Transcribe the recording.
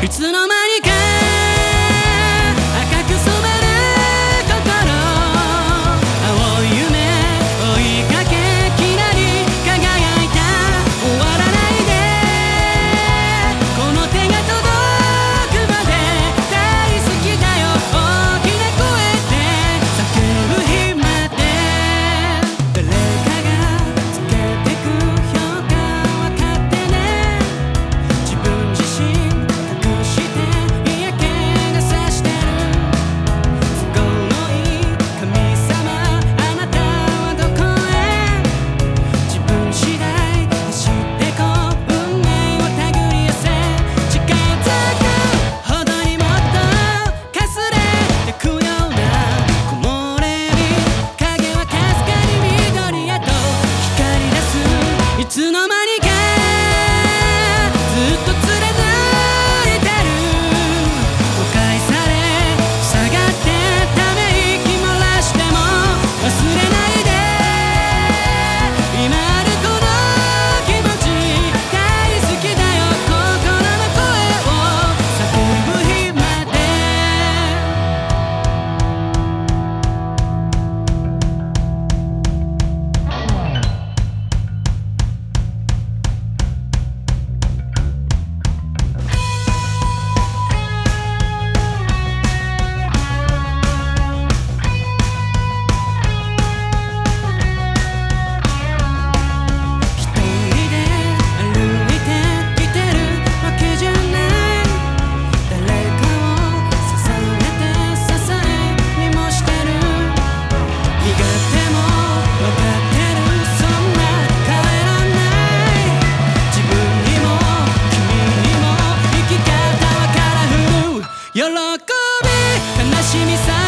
いつの間にか悲しみさ